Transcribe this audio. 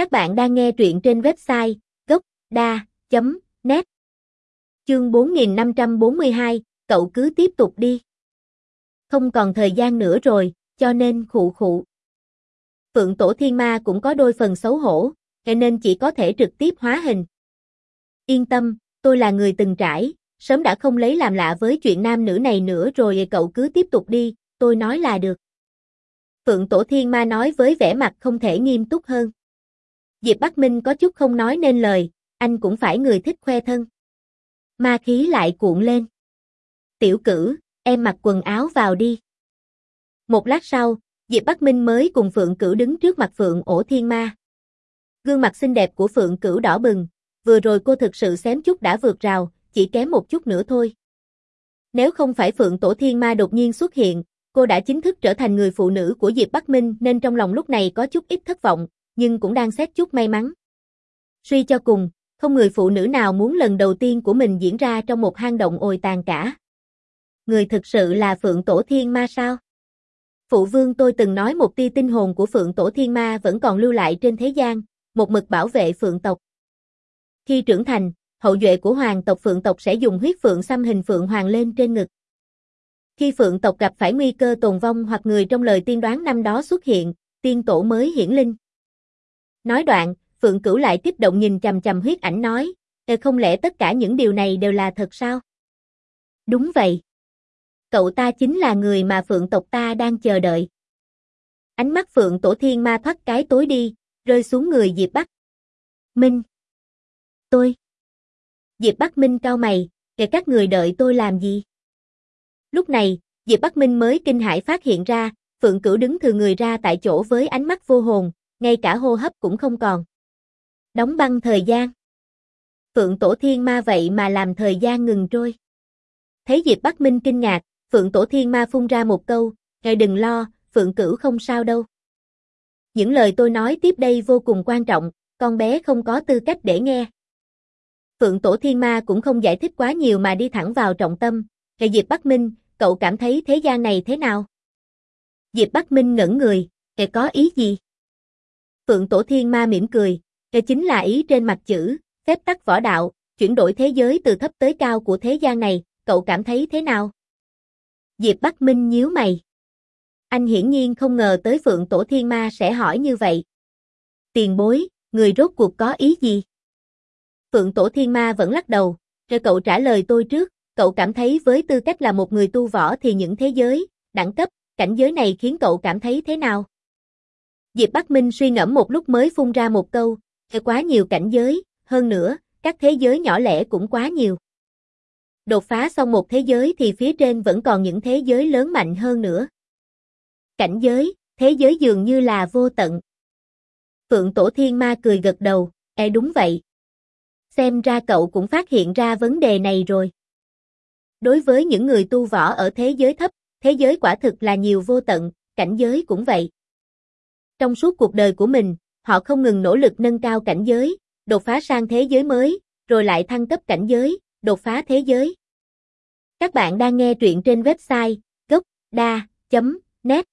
Các bạn đang nghe truyện trên website gocda.net Chương 4542, cậu cứ tiếp tục đi. Không còn thời gian nữa rồi, cho nên khụ khụ. Phượng Tổ Thiên Ma cũng có đôi phần xấu hổ, cho nên chỉ có thể trực tiếp hóa hình. Yên tâm, tôi là người từng trải, sớm đã không lấy làm lạ với chuyện nam nữ này nữa rồi cậu cứ tiếp tục đi, tôi nói là được. Phượng Tổ Thiên Ma nói với vẻ mặt không thể nghiêm túc hơn. Diệp Bắc Minh có chút không nói nên lời, anh cũng phải người thích khoe thân. Ma khí lại cuộn lên. Tiểu cử, em mặc quần áo vào đi. Một lát sau, Diệp Bắc Minh mới cùng Phượng Cửu đứng trước mặt Phượng Ổ Thiên Ma. Gương mặt xinh đẹp của Phượng Cửu đỏ bừng, vừa rồi cô thực sự xém chút đã vượt rào, chỉ kém một chút nữa thôi. Nếu không phải Phượng Tổ Thiên Ma đột nhiên xuất hiện, cô đã chính thức trở thành người phụ nữ của Diệp Bắc Minh nên trong lòng lúc này có chút ít thất vọng, nhưng cũng đang xét chút may mắn. Suy cho cùng, không người phụ nữ nào muốn lần đầu tiên của mình diễn ra trong một hang động ồi tàn cả. Người thực sự là Phượng Tổ Thiên Ma sao? Phụ vương tôi từng nói một tia tinh hồn của Phượng Tổ Thiên Ma vẫn còn lưu lại trên thế gian, một mực bảo vệ Phượng tộc. Khi trưởng thành, hậu duệ của hoàng tộc Phượng tộc sẽ dùng huyết Phượng xăm hình Phượng Hoàng lên trên ngực. Khi Phượng tộc gặp phải nguy cơ tồn vong hoặc người trong lời tiên đoán năm đó xuất hiện, tiên tổ mới hiển linh. Nói đoạn, Phượng Cửu lại kích động nhìn chầm chầm huyết ảnh nói, Ê không lẽ tất cả những điều này đều là thật sao? Đúng vậy. Cậu ta chính là người mà Phượng tộc ta đang chờ đợi. Ánh mắt Phượng Tổ Thiên Ma thoát cái tối đi, rơi xuống người Diệp Bắc. Minh. Tôi. Diệp Bắc Minh cao mày, kể các người đợi tôi làm gì? Lúc này, Diệp Bắc Minh mới kinh hãi phát hiện ra, Phượng Cửu đứng thừa người ra tại chỗ với ánh mắt vô hồn, ngay cả hô hấp cũng không còn. Đóng băng thời gian. Phượng Tổ Thiên Ma vậy mà làm thời gian ngừng trôi. Thấy Diệp Bắc Minh kinh ngạc, Phượng Tổ Thiên Ma phun ra một câu, ngài đừng lo, Phượng Cửu không sao đâu. Những lời tôi nói tiếp đây vô cùng quan trọng, con bé không có tư cách để nghe. Phượng Tổ Thiên Ma cũng không giải thích quá nhiều mà đi thẳng vào trọng tâm, ngài Diệp Bắc Minh, cậu cảm thấy thế gian này thế nào? Diệp Bắc Minh ngẩn người, ngài có ý gì? Phượng Tổ Thiên Ma mỉm cười, cái chính là ý trên mặt chữ, phép tắc võ đạo, chuyển đổi thế giới từ thấp tới cao của thế gian này, cậu cảm thấy thế nào? Diệp Bắc Minh nhíu mày. Anh hiển nhiên không ngờ tới Phượng Tổ Thiên Ma sẽ hỏi như vậy. Tiền bối, người rốt cuộc có ý gì? Phượng Tổ Thiên Ma vẫn lắc đầu, rồi cậu trả lời tôi trước, cậu cảm thấy với tư cách là một người tu võ thì những thế giới, đẳng cấp, cảnh giới này khiến cậu cảm thấy thế nào? Diệp Bắc Minh suy ngẫm một lúc mới phun ra một câu, quá nhiều cảnh giới, hơn nữa, các thế giới nhỏ lẻ cũng quá nhiều. Đột phá xong một thế giới thì phía trên vẫn còn những thế giới lớn mạnh hơn nữa. Cảnh giới, thế giới dường như là vô tận. Phượng Tổ Thiên Ma cười gật đầu, e đúng vậy. Xem ra cậu cũng phát hiện ra vấn đề này rồi. Đối với những người tu võ ở thế giới thấp, thế giới quả thực là nhiều vô tận, cảnh giới cũng vậy. Trong suốt cuộc đời của mình, họ không ngừng nỗ lực nâng cao cảnh giới, đột phá sang thế giới mới, rồi lại thăng cấp cảnh giới, đột phá thế giới. Các bạn đang nghe truyện trên website gocda.net